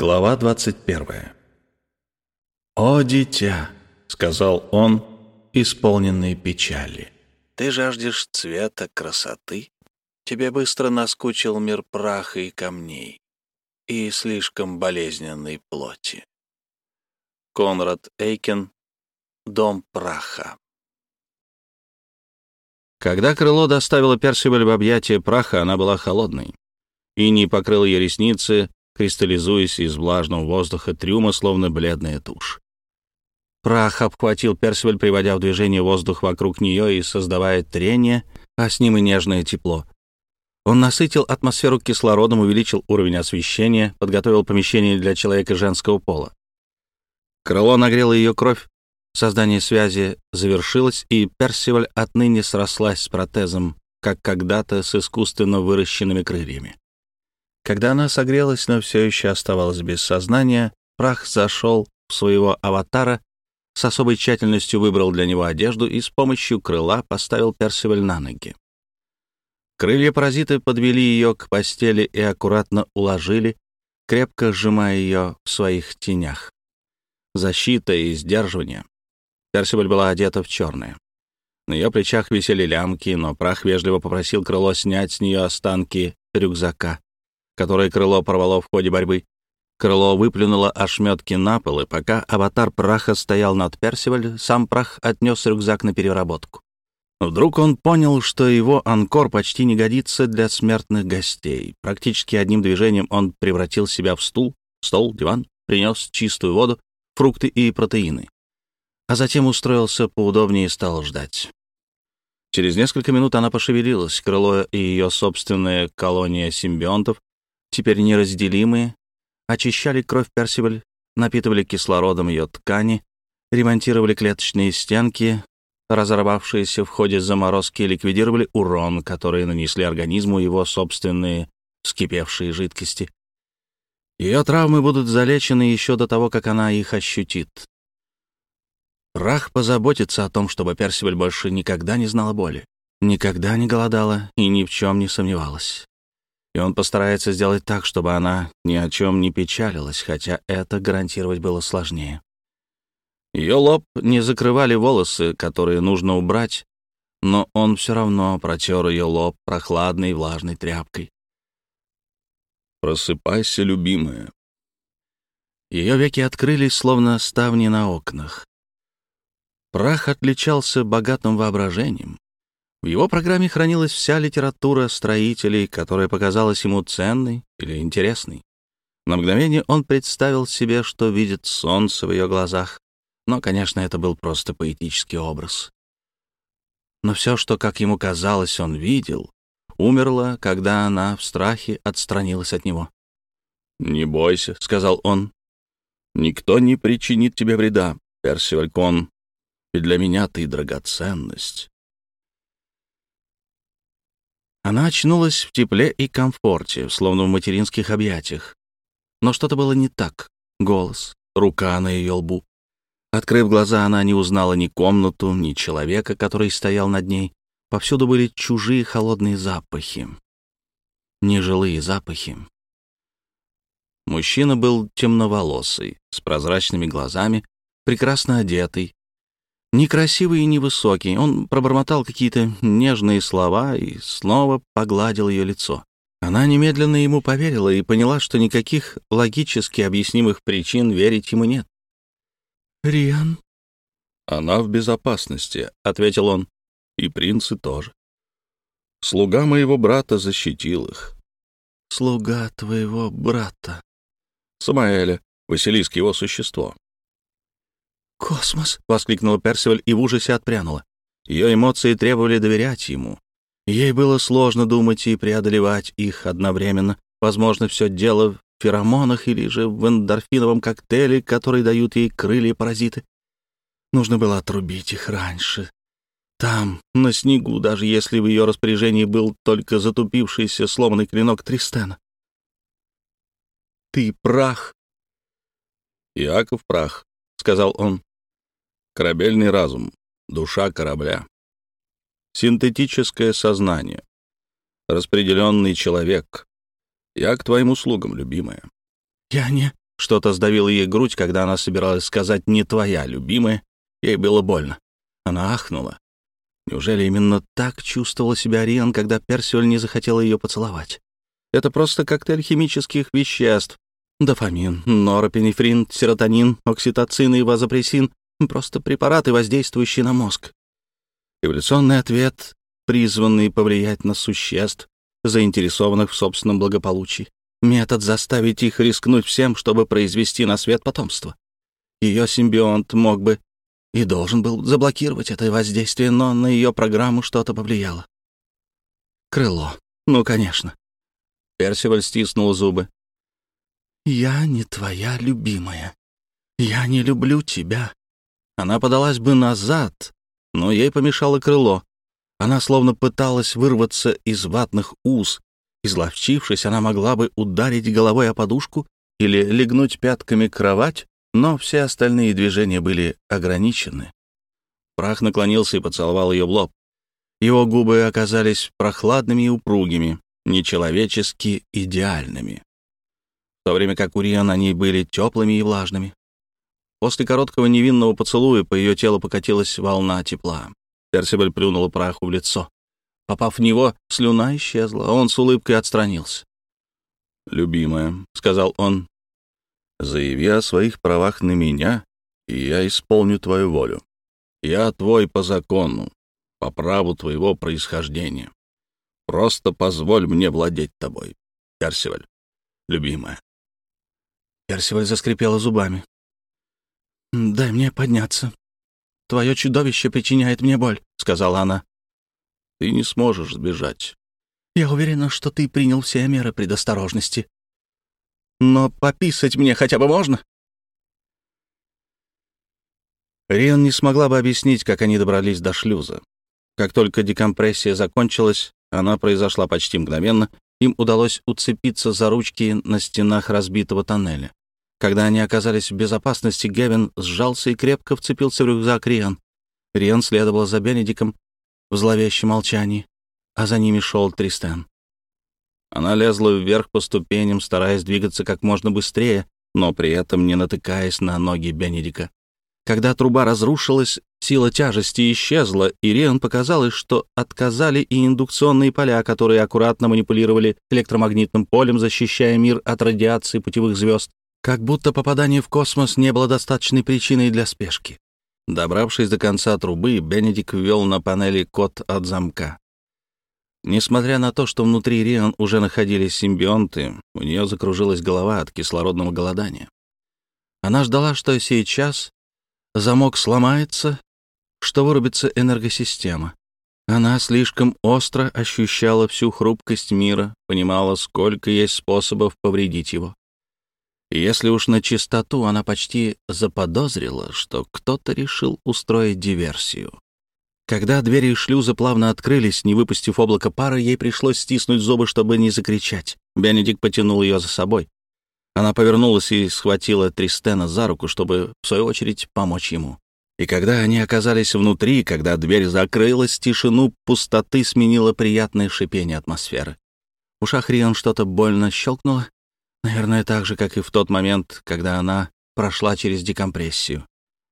Глава 21. «О, дитя!» — сказал он, исполненный печали. «Ты жаждешь цвета, красоты? Тебе быстро наскучил мир праха и камней и слишком болезненной плоти». Конрад Эйкен «Дом праха». Когда крыло доставило Персиваль в объятия праха, она была холодной. И не покрыл ее ресницы, кристаллизуясь из влажного воздуха трюма, словно бледная тушь. Прах обхватил Персиваль, приводя в движение воздух вокруг нее и создавая трение, а с ним и нежное тепло. Он насытил атмосферу кислородом, увеличил уровень освещения, подготовил помещение для человека женского пола. Крыло нагрело ее кровь, создание связи завершилось, и Персиваль отныне срослась с протезом, как когда-то с искусственно выращенными крыльями. Когда она согрелась, но все еще оставалась без сознания, прах зашел в своего аватара, с особой тщательностью выбрал для него одежду и с помощью крыла поставил Персиваль на ноги. Крылья паразита подвели ее к постели и аккуратно уложили, крепко сжимая ее в своих тенях. Защита и сдерживание. Персиваль была одета в черное. На ее плечах висели лямки, но прах вежливо попросил крыло снять с нее останки рюкзака которое крыло порвало в ходе борьбы. Крыло выплюнуло ошметки на пол, и пока аватар праха стоял над Персиваль, сам прах отнес рюкзак на переработку. Вдруг он понял, что его анкор почти не годится для смертных гостей. Практически одним движением он превратил себя в стул, стол, диван, принес чистую воду, фрукты и протеины. А затем устроился поудобнее и стал ждать. Через несколько минут она пошевелилась, крыло и ее собственная колония симбионтов теперь неразделимые, очищали кровь Персиваль, напитывали кислородом ее ткани, ремонтировали клеточные стенки, разорвавшиеся в ходе заморозки, ликвидировали урон, который нанесли организму его собственные вскипевшие жидкости. Ее травмы будут залечены еще до того, как она их ощутит. Прах позаботится о том, чтобы Персиваль больше никогда не знала боли, никогда не голодала и ни в чем не сомневалась и он постарается сделать так, чтобы она ни о чем не печалилась, хотя это гарантировать было сложнее. Ее лоб не закрывали волосы, которые нужно убрать, но он все равно протер ее лоб прохладной влажной тряпкой. «Просыпайся, любимая». Ее веки открылись, словно ставни на окнах. Прах отличался богатым воображением. В его программе хранилась вся литература строителей, которая показалась ему ценной или интересной. На мгновение он представил себе, что видит солнце в ее глазах, но, конечно, это был просто поэтический образ. Но все, что, как ему казалось, он видел, умерло, когда она в страхе отстранилась от него. «Не бойся», — сказал он. «Никто не причинит тебе вреда, Персивалькон, и для меня ты драгоценность». Она очнулась в тепле и комфорте, словно в материнских объятиях. Но что-то было не так. Голос, рука на ее лбу. Открыв глаза, она не узнала ни комнату, ни человека, который стоял над ней. Повсюду были чужие холодные запахи. Нежилые запахи. Мужчина был темноволосый, с прозрачными глазами, прекрасно одетый, Некрасивый и невысокий, он пробормотал какие-то нежные слова и снова погладил ее лицо. Она немедленно ему поверила и поняла, что никаких логически объяснимых причин верить ему нет. «Риан?» «Она в безопасности», — ответил он. «И принцы тоже. Слуга моего брата защитил их». «Слуга твоего брата?» «Самаэля, Василиск его существо. «Космос!» — воскликнула Персиваль и в ужасе отпрянула. Ее эмоции требовали доверять ему. Ей было сложно думать и преодолевать их одновременно. Возможно, все дело в феромонах или же в эндорфиновом коктейле, который дают ей крылья паразиты. Нужно было отрубить их раньше. Там, на снегу, даже если в ее распоряжении был только затупившийся сломанный клинок Тристена. «Ты прах!» «Иаков прах», — сказал он. Корабельный разум, душа корабля. Синтетическое сознание. Распределенный человек. Я к твоим услугам, любимая. Я не... Что-то сдавило ей грудь, когда она собиралась сказать «не твоя, любимая». Ей было больно. Она ахнула. Неужели именно так чувствовала себя Риан, когда Персиоль не захотела ее поцеловать? Это просто коктейль химических веществ. Дофамин, норопинефрин, серотонин, окситоцин и вазопрессин — просто препараты, воздействующие на мозг. Эволюционный ответ, призванный повлиять на существ, заинтересованных в собственном благополучии. Метод заставить их рискнуть всем, чтобы произвести на свет потомство. Ее симбионт мог бы и должен был заблокировать это воздействие, но на ее программу что-то повлияло. Крыло. Ну, конечно. Персиваль стиснул зубы. «Я не твоя любимая. Я не люблю тебя». Она подалась бы назад, но ей помешало крыло. Она словно пыталась вырваться из ватных уз. Изловчившись, она могла бы ударить головой о подушку или легнуть пятками кровать, но все остальные движения были ограничены. Прах наклонился и поцеловал ее в лоб. Его губы оказались прохладными и упругими, нечеловечески идеальными. В то время как у Риан они были теплыми и влажными. После короткого невинного поцелуя по ее телу покатилась волна тепла. Персибель плюнула праху в лицо. Попав в него, слюна исчезла, а он с улыбкой отстранился. «Любимая», — сказал он, Заяви о своих правах на меня, и я исполню твою волю. Я твой по закону, по праву твоего происхождения. Просто позволь мне владеть тобой, Персиваль, любимая». Персиваль заскрипела зубами. «Дай мне подняться. Твое чудовище причиняет мне боль», — сказала она. «Ты не сможешь сбежать». «Я уверена, что ты принял все меры предосторожности», но пописать мне хотя бы можно?» Риан не смогла бы объяснить, как они добрались до шлюза. Как только декомпрессия закончилась, она произошла почти мгновенно, им удалось уцепиться за ручки на стенах разбитого тоннеля. Когда они оказались в безопасности, Гевин сжался и крепко вцепился в рюкзак Риан. Риан следовала за Бенедиком в зловещем молчании, а за ними шел Тристен. Она лезла вверх по ступеням, стараясь двигаться как можно быстрее, но при этом не натыкаясь на ноги Бенедика. Когда труба разрушилась, сила тяжести исчезла, и Риан показалось, что отказали и индукционные поля, которые аккуратно манипулировали электромагнитным полем, защищая мир от радиации путевых звезд. Как будто попадание в космос не было достаточной причиной для спешки. Добравшись до конца трубы, Бенедик ввел на панели код от замка. Несмотря на то, что внутри Риан уже находились симбионты, у нее закружилась голова от кислородного голодания. Она ждала, что сейчас замок сломается, что вырубится энергосистема. Она слишком остро ощущала всю хрупкость мира, понимала, сколько есть способов повредить его. Если уж на чистоту, она почти заподозрила, что кто-то решил устроить диверсию. Когда двери шлюза плавно открылись, не выпустив облако пара, ей пришлось стиснуть зубы, чтобы не закричать. Бенедикт потянул ее за собой. Она повернулась и схватила Тристена за руку, чтобы, в свою очередь, помочь ему. И когда они оказались внутри, когда дверь закрылась, тишину пустоты сменило приятное шипение атмосферы. В ушах Риан что-то больно щелкнуло, наверное, так же, как и в тот момент, когда она прошла через декомпрессию.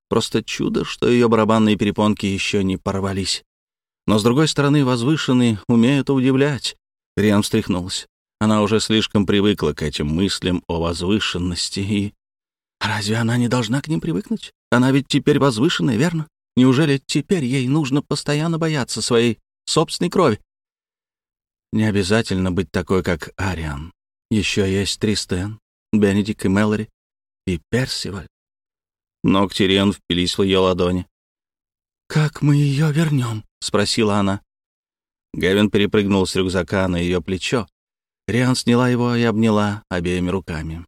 Просто чудо, что ее барабанные перепонки еще не порвались. Но, с другой стороны, возвышенные умеют удивлять. Риан встряхнулась. Она уже слишком привыкла к этим мыслям о возвышенности и... Разве она не должна к ним привыкнуть? Она ведь теперь возвышенная, верно? Неужели теперь ей нужно постоянно бояться своей собственной крови? Не обязательно быть такой, как Ариан. Еще есть Тристен, Бенедик и Мэлори, и Персиваль. Ногти Рен впились в ее ладони. «Как мы ее вернем?» — спросила она. Гевин перепрыгнул с рюкзака на ее плечо. Риан сняла его и обняла обеими руками.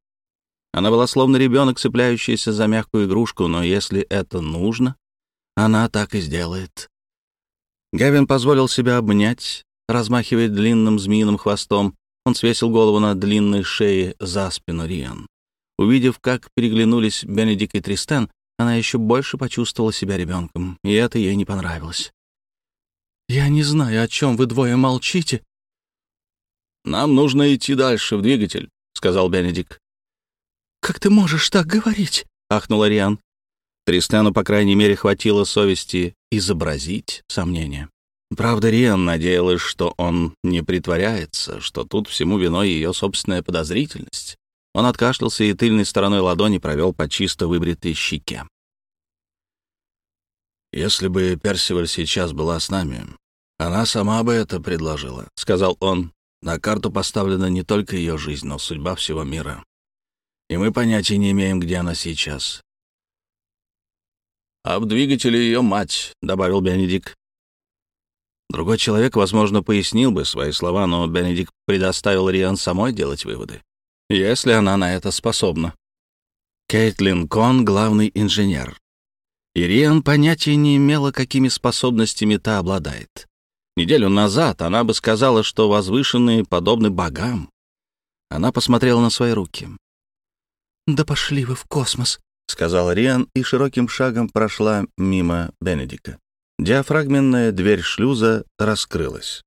Она была словно ребенок, цепляющийся за мягкую игрушку, но если это нужно, она так и сделает. Гевин позволил себя обнять, размахивая длинным змеиным хвостом. Он свесил голову на длинной шее за спину Риан. Увидев, как переглянулись Бенедикт и Тристен, она еще больше почувствовала себя ребенком, и это ей не понравилось. «Я не знаю, о чем вы двое молчите». «Нам нужно идти дальше, в двигатель», — сказал Бенедикт. как ты можешь так говорить?» — ахнула Риан. Тристану, по крайней мере, хватило совести изобразить сомнение. Правда, Риан надеялась, что он не притворяется, что тут всему виной ее собственная подозрительность. Он откашлялся и тыльной стороной ладони провел по чисто выбритой щеке. «Если бы Персиваль сейчас была с нами, она сама бы это предложила», — сказал он. «На карту поставлена не только ее жизнь, но судьба всего мира. И мы понятия не имеем, где она сейчас». «А в двигателе ее мать», — добавил Бенедикт. Другой человек, возможно, пояснил бы свои слова, но Бенедикт предоставил Риан самой делать выводы, если она на это способна. Кейтлин Кон — главный инженер. И Риан понятия не имела, какими способностями та обладает. Неделю назад она бы сказала, что возвышенные подобны богам. Она посмотрела на свои руки. «Да пошли вы в космос», — сказала Риан и широким шагом прошла мимо Бенедика. Диафрагменная дверь шлюза раскрылась.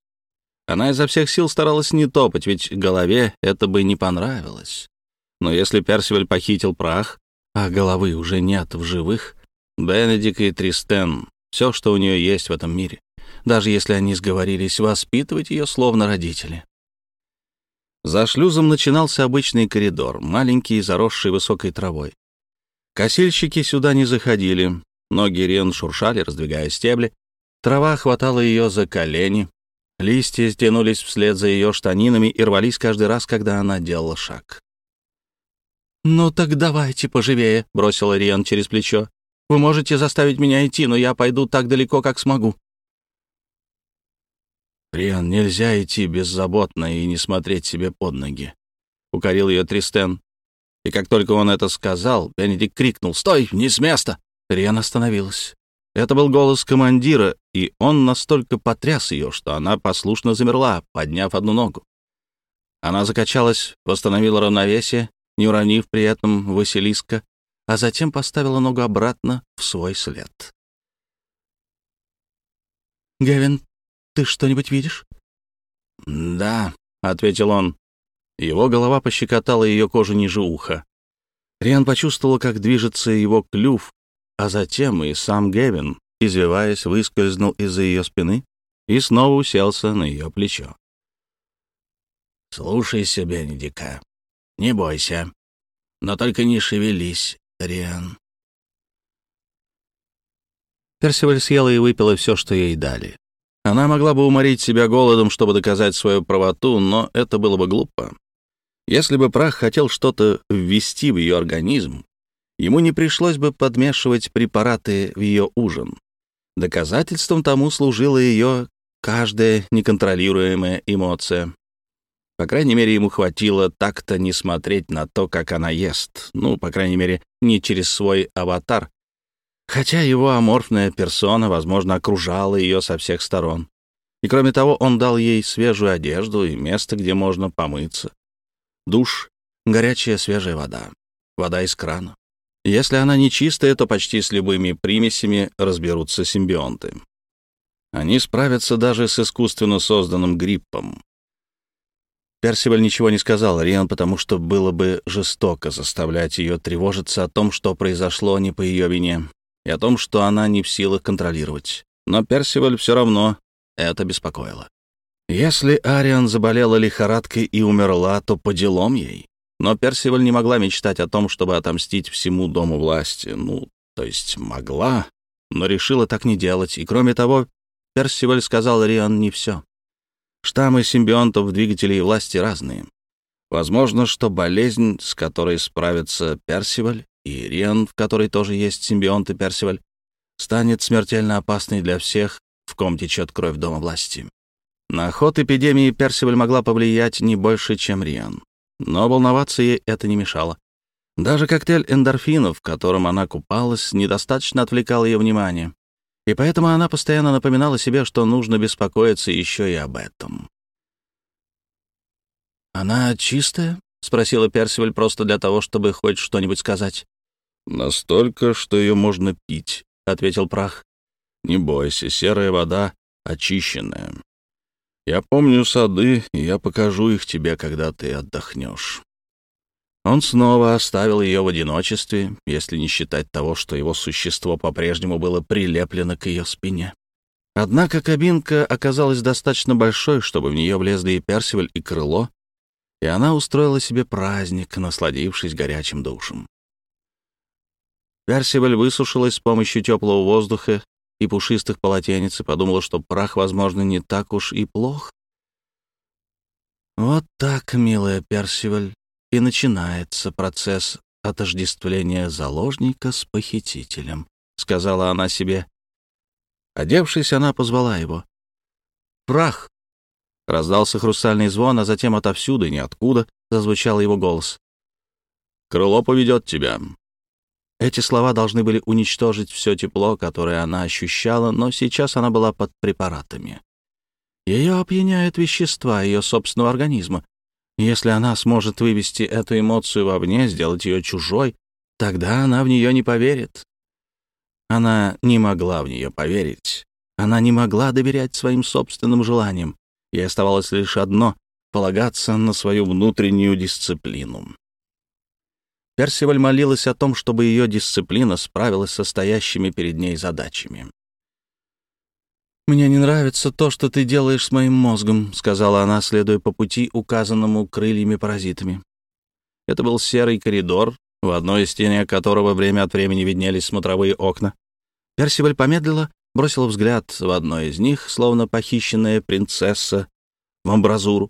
Она изо всех сил старалась не топать, ведь голове это бы не понравилось. Но если Персиваль похитил прах, а головы уже нет в живых, Бенедик и Тристен — все, что у нее есть в этом мире даже если они сговорились воспитывать ее словно родители. За шлюзом начинался обычный коридор, маленький, заросший высокой травой. Косильщики сюда не заходили, ноги Рен шуршали, раздвигая стебли, трава хватала ее за колени, листья стянулись вслед за ее штанинами и рвались каждый раз, когда она делала шаг. «Ну так давайте поживее», — бросила Риан через плечо. «Вы можете заставить меня идти, но я пойду так далеко, как смогу». «Риан, нельзя идти беззаботно и не смотреть себе под ноги», — укорил ее Тристен. И как только он это сказал, Бенедикт крикнул «Стой! Не с места!» Риан остановилась. Это был голос командира, и он настолько потряс ее, что она послушно замерла, подняв одну ногу. Она закачалась, восстановила равновесие, не уронив при этом Василиска, а затем поставила ногу обратно в свой след. «Гевин, ты что-нибудь видишь?» «Да», — ответил он. Его голова пощекотала ее кожу ниже уха. Риан почувствовала, как движется его клюв, а затем и сам Гевин, извиваясь, выскользнул из-за ее спины и снова уселся на ее плечо. «Слушайся, Бенедика. Не бойся. Но только не шевелись, Риан». Персиваль съела и выпила все, что ей дали. Она могла бы уморить себя голодом, чтобы доказать свою правоту, но это было бы глупо. Если бы прах хотел что-то ввести в ее организм, ему не пришлось бы подмешивать препараты в ее ужин. Доказательством тому служила ее каждая неконтролируемая эмоция. По крайней мере, ему хватило так-то не смотреть на то, как она ест. Ну, по крайней мере, не через свой аватар, хотя его аморфная персона, возможно, окружала ее со всех сторон. И кроме того, он дал ей свежую одежду и место, где можно помыться. Душ, горячая свежая вода, вода из крана. Если она нечистая, то почти с любыми примесями разберутся симбионты. Они справятся даже с искусственно созданным гриппом. Персиваль ничего не сказал Риан, потому что было бы жестоко заставлять ее тревожиться о том, что произошло не по ее вине и о том, что она не в силах контролировать. Но Персиваль все равно это беспокоило. Если Ариан заболела лихорадкой и умерла, то по делам ей. Но Персиваль не могла мечтать о том, чтобы отомстить всему Дому власти. Ну, то есть могла, но решила так не делать. И кроме того, Персиваль сказал Риан не все. Штаммы симбионтов в двигателе власти разные. Возможно, что болезнь, с которой справится Персиваль, и Риан, в которой тоже есть симбионт и Персиваль, станет смертельно опасной для всех, в ком течет кровь Дома власти. На ход эпидемии Персиваль могла повлиять не больше, чем Риан. Но волноваться ей это не мешало. Даже коктейль эндорфинов, в котором она купалась, недостаточно отвлекал ее внимание. И поэтому она постоянно напоминала себе, что нужно беспокоиться еще и об этом. «Она чистая?» — спросила Персиваль просто для того, чтобы хоть что-нибудь сказать. «Настолько, что ее можно пить», — ответил прах. «Не бойся, серая вода очищенная. Я помню сады, и я покажу их тебе, когда ты отдохнешь». Он снова оставил ее в одиночестве, если не считать того, что его существо по-прежнему было прилеплено к ее спине. Однако кабинка оказалась достаточно большой, чтобы в нее влезли и Персиваль, и крыло, и она устроила себе праздник, насладившись горячим душем. Персиваль высушилась с помощью теплого воздуха и пушистых полотенец и подумала, что прах, возможно, не так уж и плох. Вот так, милая Персиваль, и начинается процесс отождествления заложника с похитителем, сказала она себе. Одевшись, она позвала его. «Прах!» Раздался хрустальный звон, а затем отовсюду, ниоткуда, зазвучал его голос. «Крыло поведет тебя». Эти слова должны были уничтожить все тепло, которое она ощущала, но сейчас она была под препаратами. Ее опьяняют вещества ее собственного организма. Если она сможет вывести эту эмоцию вовне, сделать ее чужой, тогда она в нее не поверит. Она не могла в нее поверить. Она не могла доверять своим собственным желаниям. Ей оставалось лишь одно — полагаться на свою внутреннюю дисциплину. Персиваль молилась о том, чтобы ее дисциплина справилась со стоящими перед ней задачами. «Мне не нравится то, что ты делаешь с моим мозгом», — сказала она, следуя по пути, указанному крыльями-паразитами. Это был серый коридор, в одной из стене которого время от времени виднелись смотровые окна. Персиваль помедлила, бросила взгляд в одно из них, словно похищенная принцесса в амбразуру.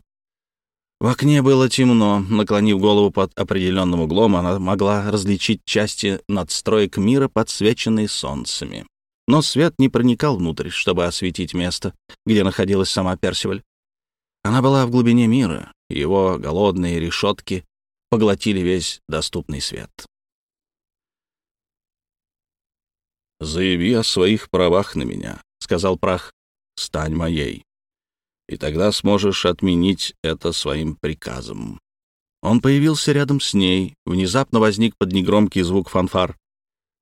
В окне было темно. Наклонив голову под определенным углом, она могла различить части надстроек мира, подсвеченные солнцами но свет не проникал внутрь, чтобы осветить место, где находилась сама Персиваль. Она была в глубине мира, его голодные решетки поглотили весь доступный свет. «Заяви о своих правах на меня», — сказал прах, — «стань моей, и тогда сможешь отменить это своим приказом». Он появился рядом с ней, внезапно возник под негромкий звук фанфар.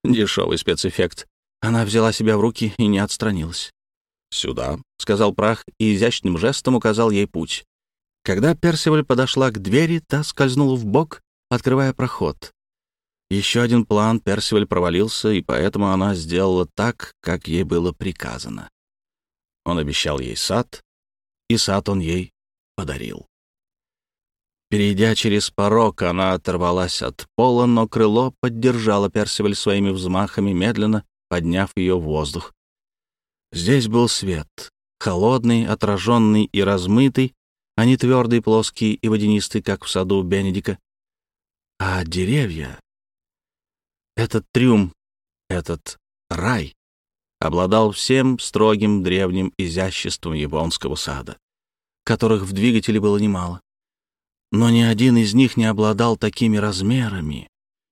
Дешевый спецэффект. Она взяла себя в руки и не отстранилась. «Сюда», — сказал прах и изящным жестом указал ей путь. Когда Персиваль подошла к двери, та скользнула в бок, открывая проход. Еще один план Персиваль провалился, и поэтому она сделала так, как ей было приказано. Он обещал ей сад, и сад он ей подарил. Перейдя через порог, она оторвалась от пола, но крыло поддержало Персиваль своими взмахами медленно, подняв ее в воздух. Здесь был свет, холодный, отраженный и размытый, а не твердый, плоский и водянистый, как в саду Бенедика. А деревья... Этот трюм, этот рай обладал всем строгим древним изяществом японского сада, которых в двигателе было немало. Но ни один из них не обладал такими размерами,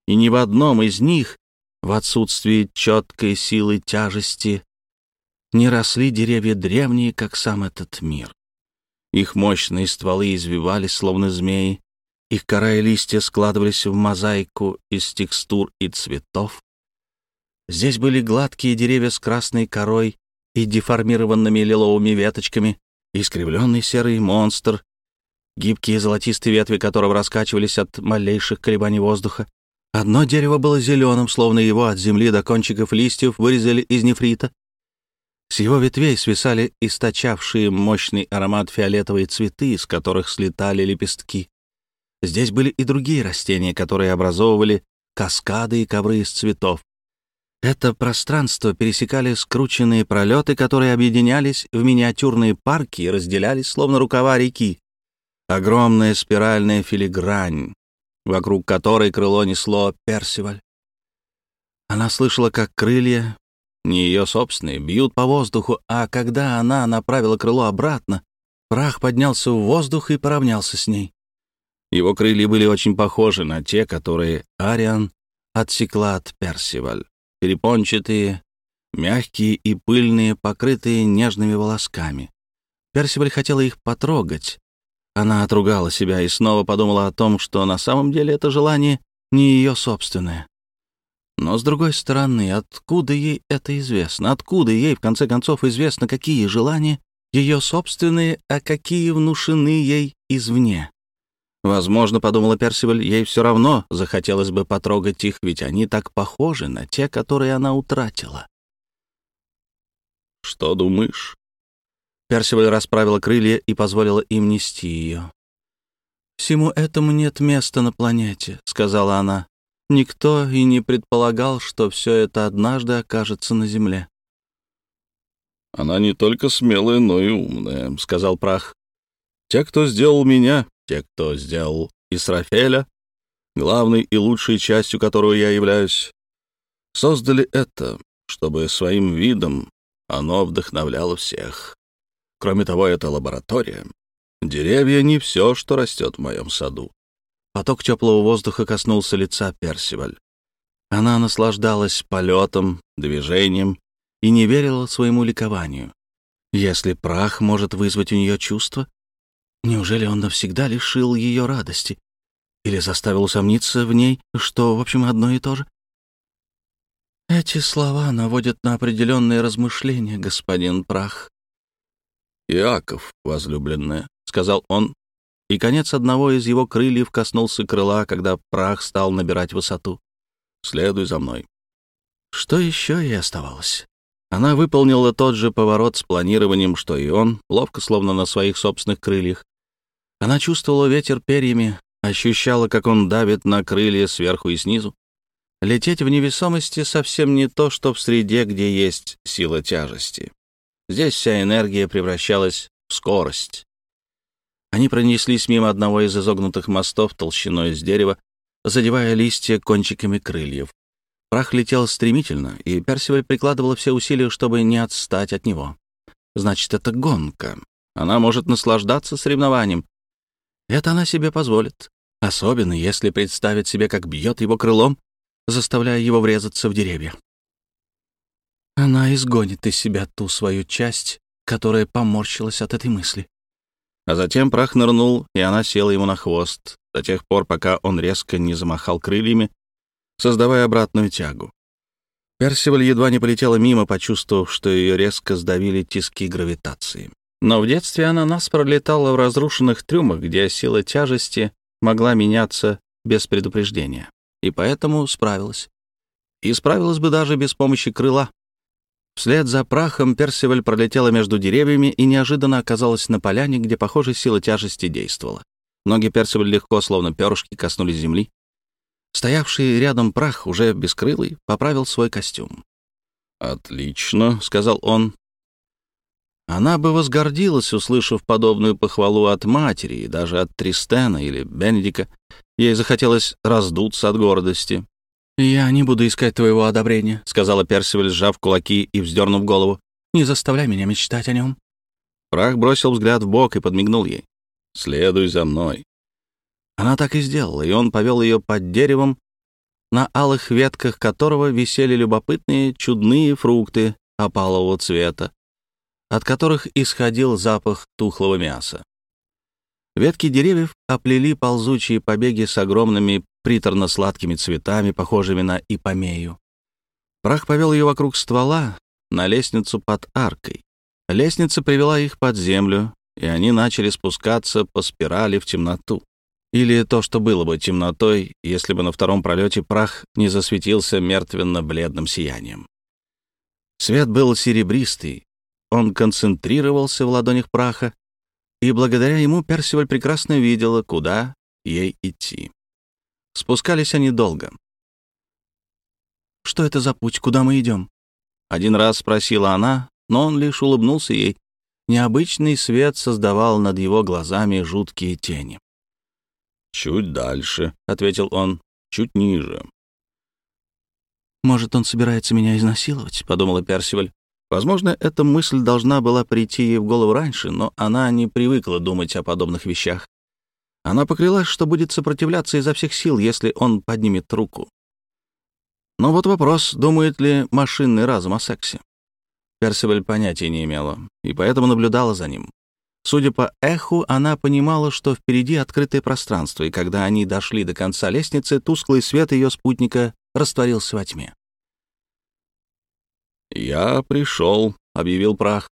и ни в одном из них в отсутствии четкой силы тяжести не росли деревья древние, как сам этот мир. Их мощные стволы извивались, словно змеи, их кора и листья складывались в мозаику из текстур и цветов. Здесь были гладкие деревья с красной корой и деформированными лиловыми веточками, искривленный серый монстр, гибкие золотистые ветви которого раскачивались от малейших колебаний воздуха, Одно дерево было зеленым, словно его от земли до кончиков листьев вырезали из нефрита. С его ветвей свисали источавшие мощный аромат фиолетовые цветы, из которых слетали лепестки. Здесь были и другие растения, которые образовывали каскады и ковры из цветов. Это пространство пересекали скрученные пролеты, которые объединялись в миниатюрные парки и разделялись, словно рукава реки. Огромная спиральная филигрань, вокруг которой крыло несло Персиваль. Она слышала, как крылья, не ее собственные, бьют по воздуху, а когда она направила крыло обратно, прах поднялся в воздух и поравнялся с ней. Его крылья были очень похожи на те, которые Ариан отсекла от Персиваль. Перепончатые, мягкие и пыльные, покрытые нежными волосками. Персиваль хотела их потрогать, она отругала себя и снова подумала о том, что на самом деле это желание не ее собственное. Но, с другой стороны, откуда ей это известно? Откуда ей, в конце концов, известно, какие желания ее собственные, а какие внушены ей извне? Возможно, подумала Персиваль, ей все равно захотелось бы потрогать их, ведь они так похожи на те, которые она утратила. «Что думаешь?» Персиваль расправила крылья и позволила им нести ее. «Всему этому нет места на планете», — сказала она. «Никто и не предполагал, что все это однажды окажется на Земле». «Она не только смелая, но и умная», — сказал прах. «Те, кто сделал меня, те, кто сделал Исрафеля, главной и лучшей частью которого я являюсь, создали это, чтобы своим видом оно вдохновляло всех. Кроме того, это лаборатория, Деревья — не все, что растет в моем саду. Поток теплого воздуха коснулся лица Персиваль. Она наслаждалась полетом, движением и не верила своему ликованию. Если прах может вызвать у нее чувства, неужели он навсегда лишил ее радости? Или заставил усомниться в ней, что, в общем, одно и то же? Эти слова наводят на определенные размышления, господин прах. Иаков, возлюбленная, — сказал он, и конец одного из его крыльев коснулся крыла, когда прах стал набирать высоту. «Следуй за мной». Что еще ей оставалось? Она выполнила тот же поворот с планированием, что и он, ловко, словно на своих собственных крыльях. Она чувствовала ветер перьями, ощущала, как он давит на крылья сверху и снизу. Лететь в невесомости совсем не то, что в среде, где есть сила тяжести. Здесь вся энергия превращалась в скорость. Они пронеслись мимо одного из изогнутых мостов толщиной из дерева, задевая листья кончиками крыльев. Прах летел стремительно, и Персиваль прикладывала все усилия, чтобы не отстать от него. Значит, это гонка. Она может наслаждаться соревнованием. Это она себе позволит. Особенно, если представить себе, как бьет его крылом, заставляя его врезаться в деревья. Она изгонит из себя ту свою часть, которая поморщилась от этой мысли. А затем прах нырнул, и она села ему на хвост, до тех пор, пока он резко не замахал крыльями, создавая обратную тягу. Персиваль едва не полетела мимо, почувствовав, что ее резко сдавили тиски гравитации. Но в детстве она нас пролетала в разрушенных трюмах, где сила тяжести могла меняться без предупреждения, и поэтому справилась. И справилась бы даже без помощи крыла. Вслед за прахом Персиваль пролетела между деревьями и неожиданно оказалась на поляне, где, похоже, сила тяжести действовала. Ноги Персиваль легко, словно перышки, коснулись земли. Стоявший рядом прах, уже бескрылый, поправил свой костюм. «Отлично», — сказал он. Она бы возгордилась, услышав подобную похвалу от матери и даже от Тристена или Бенедика. Ей захотелось раздуться от гордости. «Я не буду искать твоего одобрения», — сказала Персиваль, сжав кулаки и вздернув голову. «Не заставляй меня мечтать о нем». Прах бросил взгляд в бок и подмигнул ей. «Следуй за мной». Она так и сделала, и он повел ее под деревом, на алых ветках которого висели любопытные чудные фрукты опалового цвета, от которых исходил запах тухлого мяса. Ветки деревьев оплели ползучие побеги с огромными приторно-сладкими цветами, похожими на ипомею. Прах повел ее вокруг ствола на лестницу под аркой. Лестница привела их под землю, и они начали спускаться по спирали в темноту. Или то, что было бы темнотой, если бы на втором пролете прах не засветился мертвенно-бледным сиянием. Свет был серебристый, он концентрировался в ладонях праха, и благодаря ему Персиваль прекрасно видела, куда ей идти. Спускались они долго. «Что это за путь? Куда мы идем?» Один раз спросила она, но он лишь улыбнулся ей. Необычный свет создавал над его глазами жуткие тени. «Чуть дальше», — ответил он, — «чуть ниже». «Может, он собирается меня изнасиловать?» — подумала Персиваль. Возможно, эта мысль должна была прийти ей в голову раньше, но она не привыкла думать о подобных вещах. Она поклялась, что будет сопротивляться изо всех сил, если он поднимет руку. Но вот вопрос, думает ли машинный разум о сексе. Персиваль понятия не имела, и поэтому наблюдала за ним. Судя по эху, она понимала, что впереди открытое пространство, и когда они дошли до конца лестницы, тусклый свет ее спутника растворился во тьме. «Я пришел», — объявил прах.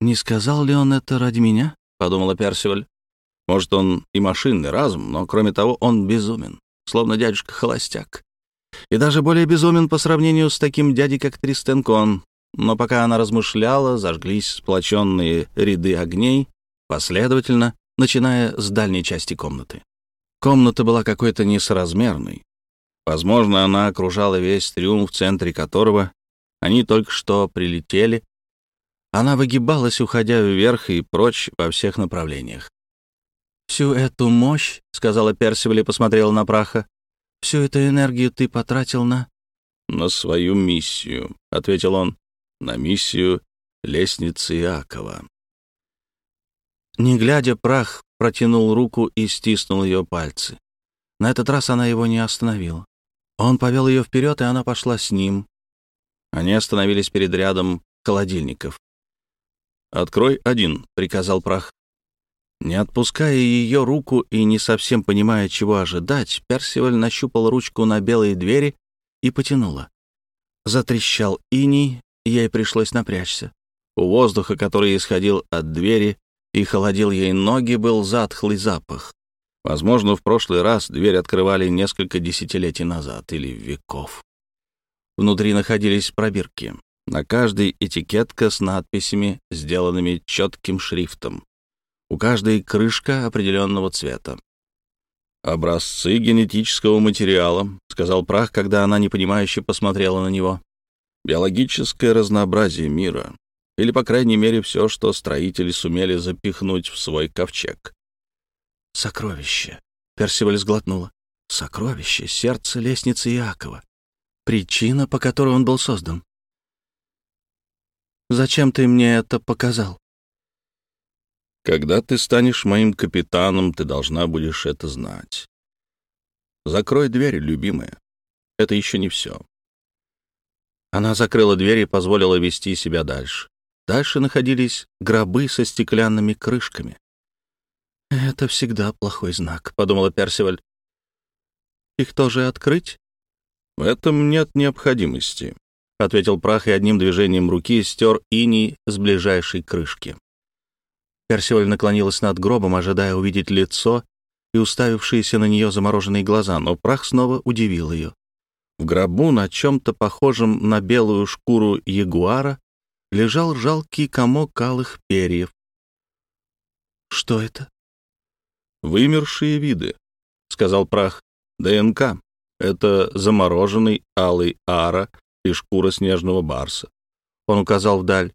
«Не сказал ли он это ради меня?» — подумала Персиваль. Может, он и машинный разум, но, кроме того, он безумен, словно дядюшка-холостяк. И даже более безумен по сравнению с таким дядей, как Тристенкон. Но пока она размышляла, зажглись сплоченные ряды огней, последовательно, начиная с дальней части комнаты. Комната была какой-то несоразмерной. Возможно, она окружала весь трюм, в центре которого они только что прилетели. Она выгибалась, уходя вверх и прочь во всех направлениях. «Всю эту мощь, — сказала Персиваль и посмотрела на праха, — всю эту энергию ты потратил на...» «На свою миссию», — ответил он, — «на миссию лестницы Иакова». Не глядя, прах протянул руку и стиснул ее пальцы. На этот раз она его не остановила. Он повел ее вперед, и она пошла с ним. Они остановились перед рядом холодильников. «Открой один», — приказал прах. Не отпуская ее руку и не совсем понимая, чего ожидать, Персиваль нащупал ручку на белой двери и потянула. Затрещал иней, ей пришлось напрячься. У воздуха, который исходил от двери и холодил ей ноги, был затхлый запах. Возможно, в прошлый раз дверь открывали несколько десятилетий назад или веков. Внутри находились пробирки. На каждой этикетка с надписями, сделанными четким шрифтом. У каждой крышка определенного цвета. «Образцы генетического материала», — сказал прах, когда она непонимающе посмотрела на него. «Биологическое разнообразие мира. Или, по крайней мере, все, что строители сумели запихнуть в свой ковчег». «Сокровище», — Персиваль сглотнула. «Сокровище, сердце лестницы Иакова. Причина, по которой он был создан. Зачем ты мне это показал?» Когда ты станешь моим капитаном, ты должна будешь это знать. Закрой дверь, любимая. Это еще не все. Она закрыла дверь и позволила вести себя дальше. Дальше находились гробы со стеклянными крышками. «Это всегда плохой знак», — подумала Персиваль. «Их тоже открыть?» «В этом нет необходимости», — ответил прах и одним движением руки стер иней с ближайшей крышки. Персиваль наклонилась над гробом, ожидая увидеть лицо и уставившиеся на нее замороженные глаза, но прах снова удивил ее. В гробу, на чем-то похожем на белую шкуру ягуара, лежал жалкий комок алых перьев. «Что это?» «Вымершие виды», — сказал прах. «ДНК. Это замороженный алый ара и шкура снежного барса». Он указал вдаль.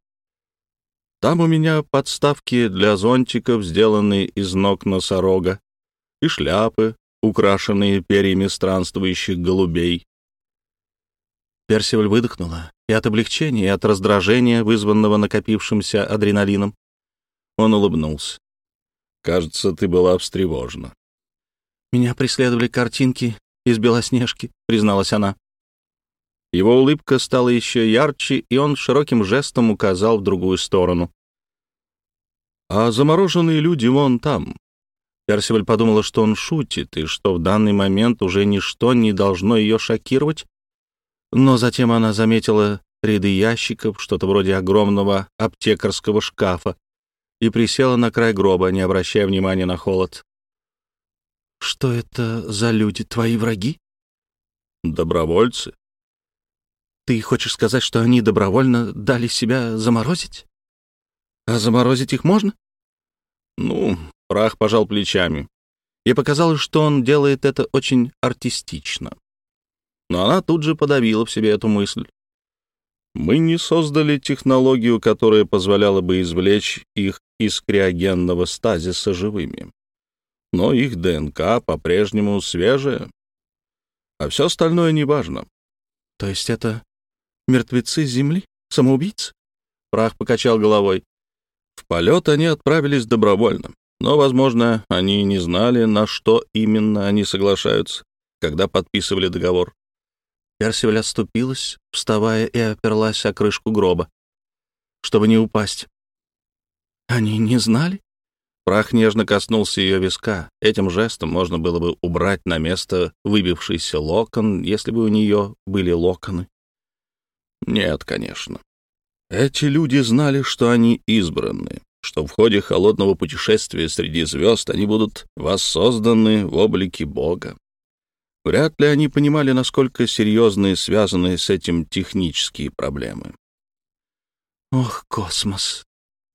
Там у меня подставки для зонтиков, сделанные из ног носорога, и шляпы, украшенные перьями странствующих голубей. Персиваль выдохнула и от облегчения, и от раздражения, вызванного накопившимся адреналином. Он улыбнулся. «Кажется, ты была встревожена». «Меня преследовали картинки из Белоснежки», — призналась она. Его улыбка стала еще ярче, и он широким жестом указал в другую сторону. «А замороженные люди вон там». Персиваль подумала, что он шутит, и что в данный момент уже ничто не должно ее шокировать. Но затем она заметила ряды ящиков, что-то вроде огромного аптекарского шкафа, и присела на край гроба, не обращая внимания на холод. «Что это за люди, твои враги?» «Добровольцы», ты хочешь сказать, что они добровольно дали себя заморозить? А заморозить их можно? Ну, прах пожал плечами. И показалось, что он делает это очень артистично. Но она тут же подавила в себе эту мысль. Мы не создали технологию, которая позволяла бы извлечь их из криогенного стазиса живыми. Но их ДНК по-прежнему свежая, а все остальное неважно. То есть это Мертвецы Земли? Самоубийцы?» Прах покачал головой. В полет они отправились добровольно, но, возможно, они не знали, на что именно они соглашаются, когда подписывали договор. Персиваль отступилась, вставая и оперлась о крышку гроба, чтобы не упасть. «Они не знали?» Прах нежно коснулся ее виска. Этим жестом можно было бы убрать на место выбившийся локон, если бы у нее были локоны. Нет, конечно. Эти люди знали, что они избранные, что в ходе холодного путешествия среди звезд они будут воссозданы в облике Бога. Вряд ли они понимали, насколько серьезны связаны с этим технические проблемы. Ох, космос!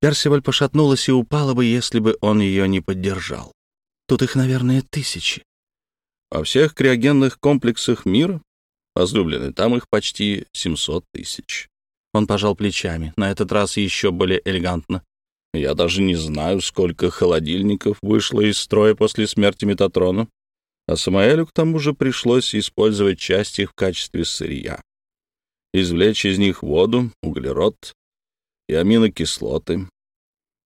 Персиваль пошатнулась и упала бы, если бы он ее не поддержал. Тут их, наверное, тысячи. Во всех криогенных комплексах мира, возлюбленный, там их почти 700 тысяч. Он пожал плечами, на этот раз еще более элегантно. Я даже не знаю, сколько холодильников вышло из строя после смерти Метатрона, а Самаэлю к тому же пришлось использовать часть их в качестве сырья. Извлечь из них воду, углерод и аминокислоты.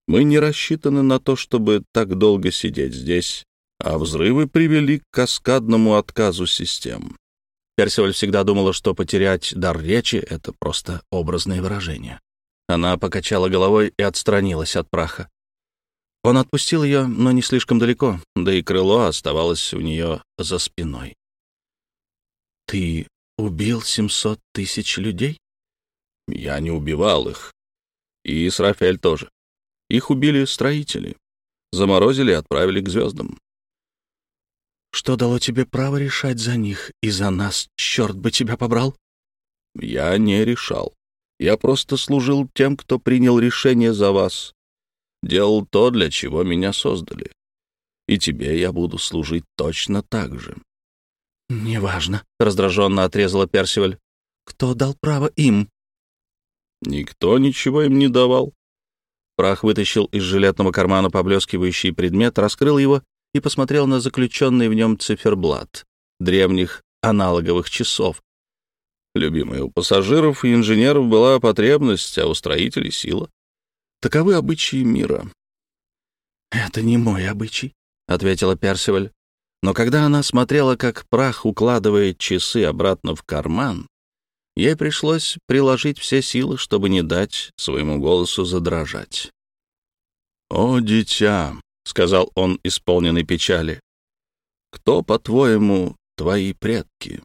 Мы не рассчитаны на то, чтобы так долго сидеть здесь, а взрывы привели к каскадному отказу систем. Персиваль всегда думала, что потерять дар речи — это просто образное выражение. Она покачала головой и отстранилась от праха. Он отпустил ее, но не слишком далеко, да и крыло оставалось у нее за спиной. «Ты убил 700 тысяч людей?» «Я не убивал их. И Исрафель тоже. Их убили строители. Заморозили и отправили к звездам. Что дало тебе право решать за них и за нас? Черт бы тебя побрал!» «Я не решал. Я просто служил тем, кто принял решение за вас. Делал то, для чего меня создали. И тебе я буду служить точно так же». «Неважно», — раздраженно отрезала Персиваль. «Кто дал право им?» «Никто ничего им не давал». Прах вытащил из жилетного кармана поблескивающий предмет, раскрыл его и посмотрел на заключенный в нем циферблат древних аналоговых часов, Любимой у пассажиров и инженеров была потребность, а у строителей — сила. Таковы обычаи мира. «Это не мой обычай», — ответила Персиваль. Но когда она смотрела, как прах укладывает часы обратно в карман, ей пришлось приложить все силы, чтобы не дать своему голосу задрожать. «О, дитя!» — сказал он, исполненный печали. «Кто, по-твоему, твои предки?»